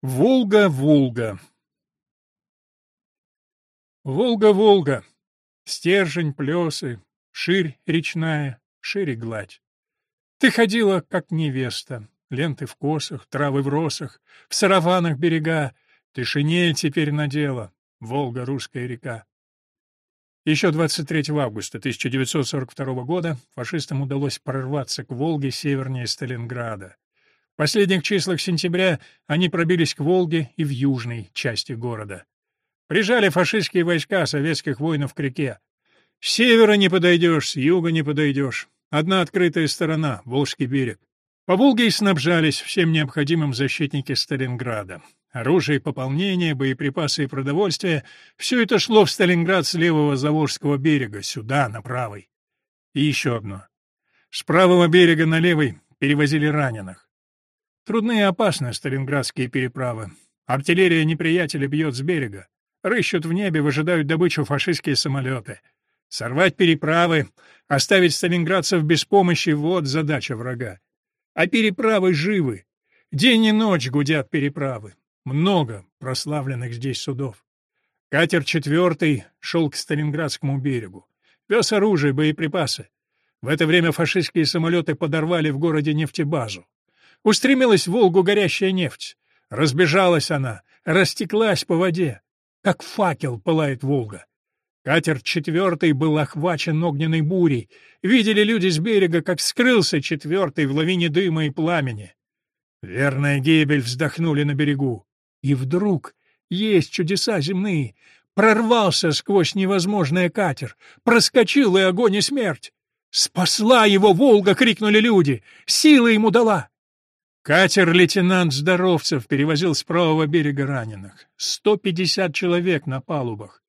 Волга-Волга Волга-Волга, стержень, плесы, ширь речная, шире гладь. Ты ходила, как невеста, ленты в косах, травы в росах, в сарафанах берега, ты шинель теперь надела, Волга, русская река. Еще 23 августа 1942 года фашистам удалось прорваться к Волге севернее Сталинграда. В последних числах сентября они пробились к Волге и в южной части города. Прижали фашистские войска советских воинов к реке. С севера не подойдешь, с юга не подойдешь. Одна открытая сторона — Волжский берег. По Волге и снабжались всем необходимым защитники Сталинграда. Оружие, пополнение, боеприпасы и продовольствие — все это шло в Сталинград с левого Заволжского берега, сюда, на правый. И еще одно. С правого берега на левый перевозили раненых. Трудные и опасны сталинградские переправы. Артиллерия неприятеля бьет с берега. Рыщут в небе, выжидают добычу фашистские самолеты. Сорвать переправы, оставить сталинградцев без помощи — вот задача врага. А переправы живы. День и ночь гудят переправы. Много прославленных здесь судов. Катер четвертый шел к Сталинградскому берегу. Вез оружие, боеприпасы. В это время фашистские самолеты подорвали в городе нефтебазу. Устремилась в Волгу горящая нефть. Разбежалась она, растеклась по воде. Как факел пылает Волга. Катер четвертый был охвачен огненной бурей. Видели люди с берега, как скрылся четвертый в лавине дыма и пламени. Верная гибель вздохнули на берегу. И вдруг есть чудеса земные. Прорвался сквозь невозможное катер, проскочил и огонь и смерть. «Спасла его Волга!» — крикнули люди. «Сила ему дала!» Катер лейтенант Здоровцев перевозил с правого берега раненых. Сто пятьдесят человек на палубах.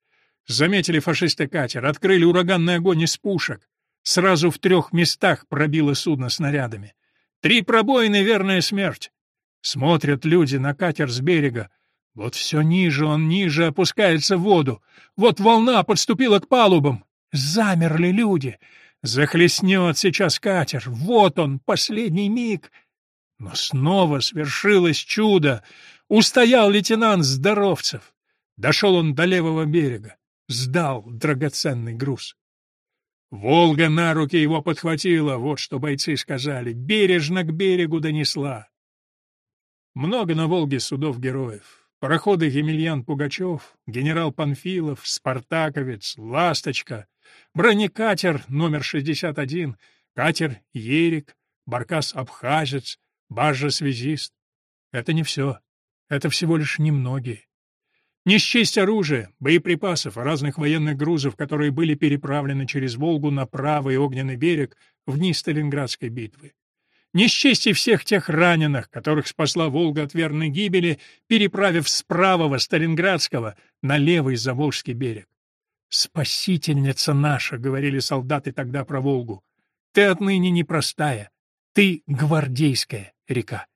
Заметили фашисты катер, открыли ураганный огонь из пушек. Сразу в трех местах пробило судно снарядами. Три пробоины — верная смерть. Смотрят люди на катер с берега. Вот все ниже он, ниже опускается в воду. Вот волна подступила к палубам. Замерли люди. Захлестнет сейчас катер. Вот он, последний миг. Но снова свершилось чудо. Устоял лейтенант Здоровцев. Дошел он до левого берега. Сдал драгоценный груз. Волга на руки его подхватила, вот что бойцы сказали, бережно к берегу донесла. Много на Волге судов героев. Пароходы Емельян Пугачев, генерал Панфилов, Спартаковец, Ласточка, бронекатер номер 61, катер Ерик, баркас-абхазец, баржа-связист. Это не все. Это всего лишь немногие. Не счесть оружия, боеприпасов, разных военных грузов, которые были переправлены через Волгу на правый огненный берег в дни Сталинградской битвы не счесть и всех тех раненых, которых спасла Волга от верной гибели, переправив с правого Сталинградского на левый Заволжский берег. «Спасительница наша», — говорили солдаты тогда про Волгу, — «ты отныне непростая, ты гвардейская река».